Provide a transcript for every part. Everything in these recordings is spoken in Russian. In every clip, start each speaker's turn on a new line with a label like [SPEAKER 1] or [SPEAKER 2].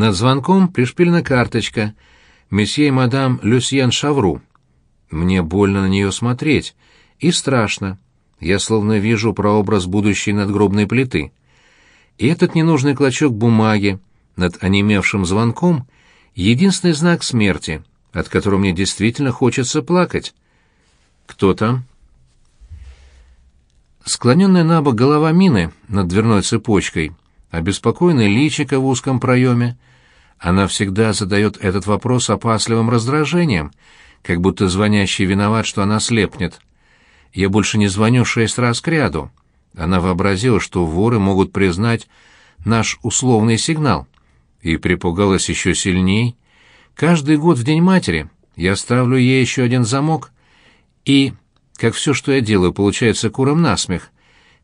[SPEAKER 1] Над звонком пришпилена карточка «Месье и мадам Люсьен Шавру». Мне больно на нее смотреть, и страшно. Я словно вижу прообраз будущей надгробной плиты. И этот ненужный клочок бумаги над онемевшим звонком — единственный знак смерти, от которого мне действительно хочется плакать. Кто там? Склоненная на бок голова Мины над дверной цепочкой, обеспокоенное личико в узком проеме. Она всегда задает этот вопрос опасливым раздражением, как будто звонящий виноват, что она слепнет. Я больше не звоню шесть раз к ряду. Она вообразила, что воры могут признать наш условный сигнал. И припугалась еще сильней. Каждый год в День матери я ставлю ей еще один замок. И, как все, что я делаю, получается куром насмех.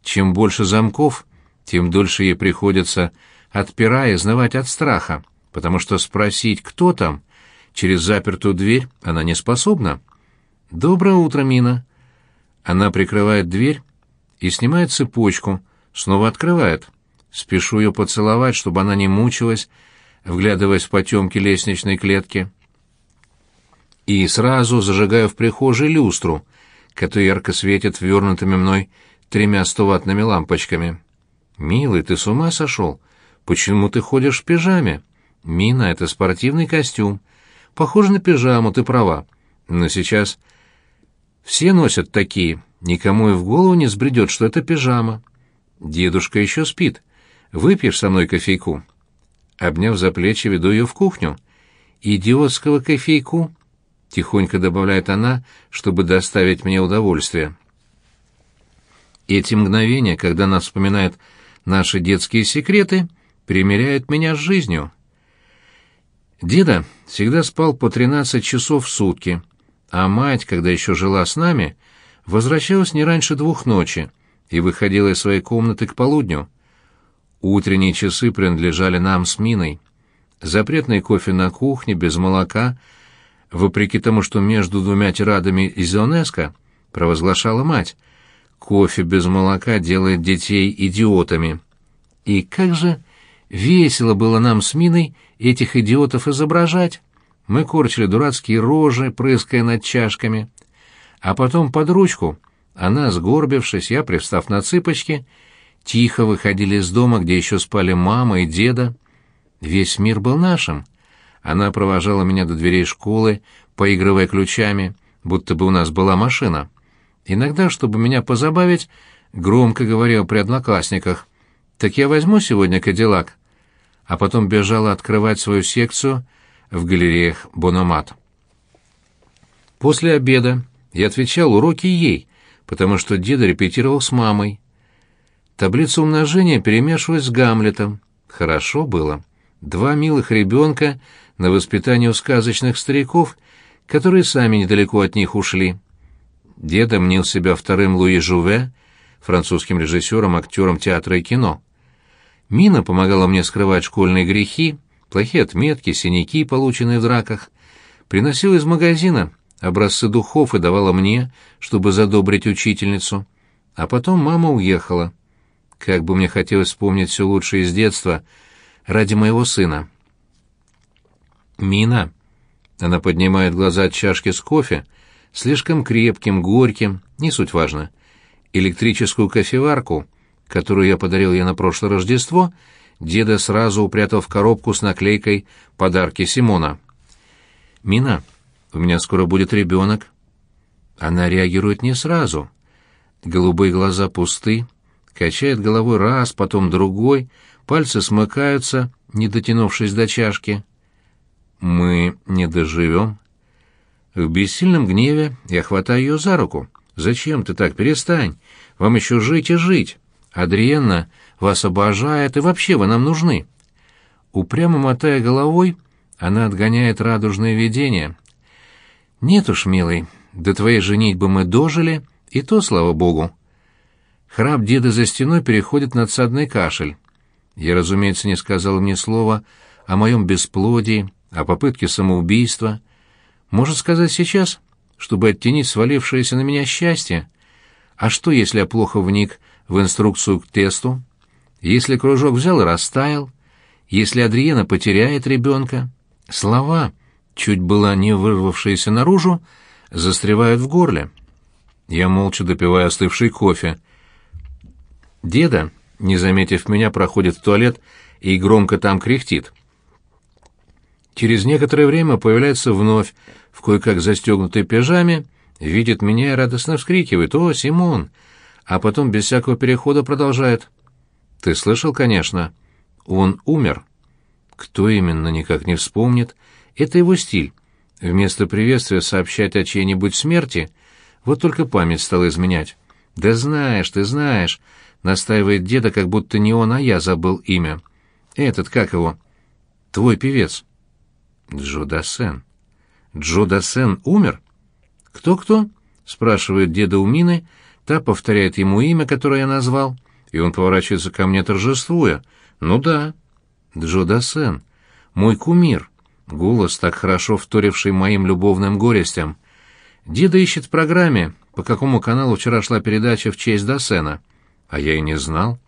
[SPEAKER 1] Чем больше замков, тем дольше ей приходится, отпирая, изнывать от страха, потому что спросить, кто там, через запертую дверь она не способна. «Доброе утро, Мина!» Она прикрывает дверь и снимает цепочку, снова открывает. Спешу ее поцеловать, чтобы она не мучилась, вглядываясь в потемки лестничной клетки. И сразу зажигаю в прихожей люстру, которая ярко светит ввернутыми мной тремя стоватными лампочками. «Милый, ты с ума сошел? Почему ты ходишь в пижаме? Мина, это спортивный костюм. Похоже на пижаму, ты права. Но сейчас все носят такие, никому и в голову не сбредет, что это пижама. Дедушка еще спит. Выпьешь со мной кофейку?» Обняв за плечи, веду ее в кухню. «Идиотского кофейку?» — тихонько добавляет она, чтобы доставить мне удовольствие. Эти мгновения, когда она вспоминает наши детские секреты, примеряют меня с жизнью. Деда всегда спал по 13 часов в сутки, а мать, когда еще жила с нами, возвращалась не раньше двух ночи и выходила из своей комнаты к полудню. Утренние часы принадлежали нам с Миной. Запретный кофе на кухне, без молока, вопреки тому, что между двумя тирадами из ЮНЕСКО провозглашала мать. Кофе без молока делает детей идиотами. И как же весело было нам с Миной этих идиотов изображать. Мы корчили дурацкие рожи, прыская над чашками. А потом под ручку, она, сгорбившись, я, привстав на цыпочки, тихо выходили из дома, где еще спали мама и деда. Весь мир был нашим. Она провожала меня до дверей школы, поигрывая ключами, будто бы у нас была машина. Иногда, чтобы меня позабавить, громко говорил при одноклассниках. «Так я возьму сегодня Кадиллак?» А потом бежала открывать свою секцию в галереях Бономат. После обеда я отвечал уроки ей, потому что деда репетировал с мамой. Таблица умножения перемешивалась с Гамлетом. Хорошо было. Два милых ребенка на воспитание у сказочных стариков, которые сами недалеко от них ушли. Деда мнил себя вторым Луи Жуве, французским режиссером, актером театра и кино. Мина помогала мне скрывать школьные грехи, плохие отметки, синяки, полученные в драках. Приносила из магазина образцы духов и давала мне, чтобы задобрить учительницу. А потом мама уехала. Как бы мне хотелось вспомнить все лучшее из детства ради моего сына. «Мина!» Она поднимает глаза от чашки с кофе, слишком крепким, горьким, не суть важно. Электрическую кофеварку, которую я подарил ей на прошлое Рождество, деда сразу упрятал в коробку с наклейкой «Подарки Симона». «Мина, у меня скоро будет ребенок». Она реагирует не сразу. Голубые глаза пусты, качает головой раз, потом другой, пальцы смыкаются, не дотянувшись до чашки. «Мы не доживем». В бессильном гневе я хватаю ее за руку. «Зачем ты так? Перестань. Вам еще жить и жить. Адриенна вас обожает, и вообще вы нам нужны». Упрямо мотая головой, она отгоняет радужное видение. «Нет уж, милый, до твоей женитьбы мы дожили, и то, слава богу». Храп деда за стеной переходит на надсадный кашель. Я, разумеется, не сказал ни слова о моем бесплодии, о попытке самоубийства, может сказать сейчас, чтобы оттенить свалившееся на меня счастье? А что, если я плохо вник в инструкцию к тесту? Если кружок взял и растаял? если Адриена потеряет ребенка? Слова, чуть было не вырвавшиеся наружу, застревают в горле. Я молча допиваю остывший кофе. Деда, не заметив меня, проходит в туалет и громко там кряхтит. Через некоторое время появляется вновь, в кое-как застегнутой пижаме, видит меня и радостно вскрикивает «О, Симон!», а потом без всякого перехода продолжает «Ты слышал, конечно? Он умер». Кто именно, никак не вспомнит. Это его стиль. Вместо приветствия сообщать о чьей-нибудь смерти, вот только память стала изменять. «Да знаешь, ты знаешь», — настаивает деда, как будто не он, а я забыл имя. «Этот, как его?» «Твой певец». «Джо Дассен». «Джо Дассен умер?» «Кто-кто?» — спрашивает деда у Мины, та повторяет ему имя, которое я назвал, и он поворачивается ко мне торжествуя. «Ну да». «Джо Дассен. Мой кумир». Голос, так хорошо вторивший моим любовным горестям. Деда ищет в программе, по какому каналу вчера шла передача в честь Досена. А я и не знал.